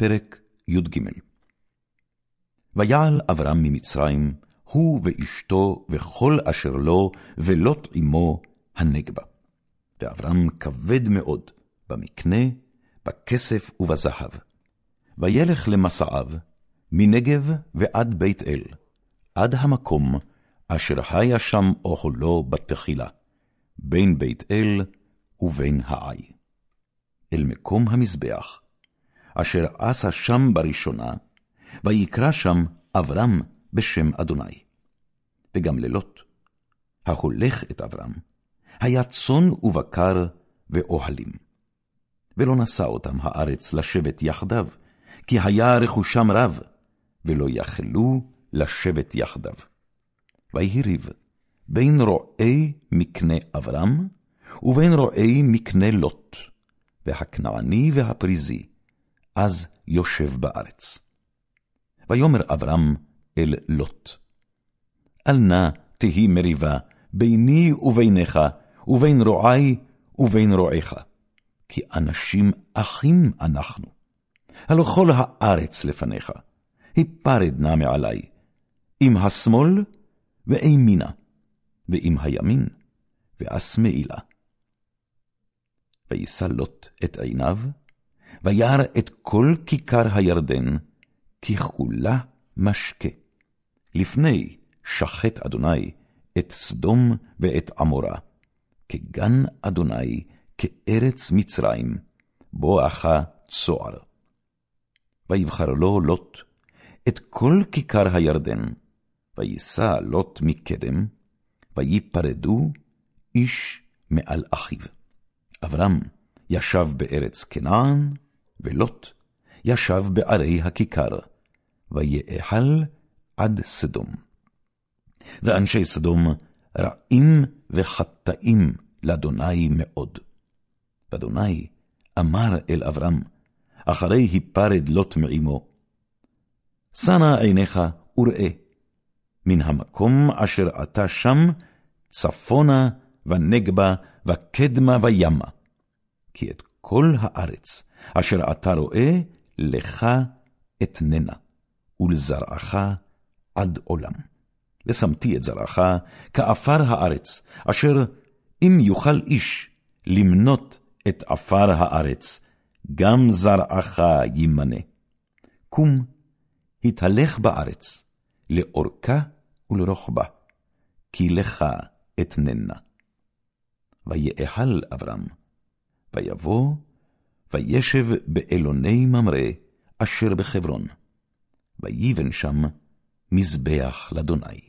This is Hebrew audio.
פרק י"ג ויעל אברהם ממצרים, הוא ואשתו וכל אשר לו, ולוט עמו הנגבה. ואברהם כבד מאוד במקנה, בכסף ובזהב. וילך למסעיו, מנגב ועד בית אל, עד המקום אשר היה שם אוכלו בתחילה, בין בית אל ובין העי. אל מקום המזבח, אשר עשה שם בראשונה, ויקרא שם אברהם בשם אדוני. וגם ללוט, ההולך את אברהם, היה צאן ובקר ואוהלים. ולא נשא אותם הארץ לשבת יחדיו, כי היה רכושם רב, ולא יכלו לשבת יחדיו. ויהי ריב בין רועי מקנה אברהם, ובין רועי מקנה לוט, והכנעני והפריזי, אז יושב בארץ. ויאמר אברהם אל לוט, אל נא תהי מריבה ביני וביניך, ובין רועי ובין רועיך, כי אנשים אחים אנחנו. הלא כל הארץ לפניך, היפרד נא מעלי, עם השמאל ואימינה, ועם הימין ואשמאילה. וישא לוט את עיניו, וירא את כל כיכר הירדן, ככולה משקה. לפני שחט אדוני את סדום ואת עמורה, כגן אדוני, כארץ מצרים, בואכה צוער. ויבחר לו לוט את כל כיכר הירדן, ויישא לוט מקדם, ויפרדו איש מעל אחיו. אברהם ישב בארץ כנען, ולוט ישב בערי הכיכר, ויאכל עד סדום. ואנשי סדום רעים וחטאים לאדוני מאוד. ואדוני אמר אל אברהם, אחרי היפרד לוט מעמו, שנא עיניך וראה, מן המקום אשר אתה שם, צפונה ונגבה וקדמה וימה, כי את כל הארץ אשר אתה רואה, לך אתננה, ולזרעך עד עולם. ושמתי את זרעך כעפר הארץ, אשר אם יוכל איש למנות את עפר הארץ, גם זרעך ימנה. קום, התהלך בארץ, לאורכה ולרוחבה, כי לך אתננה. ויאכל אברהם, ויבוא, וישב באלוני ממרא, אשר בחברון, ויבן שם מזבח לאדוני.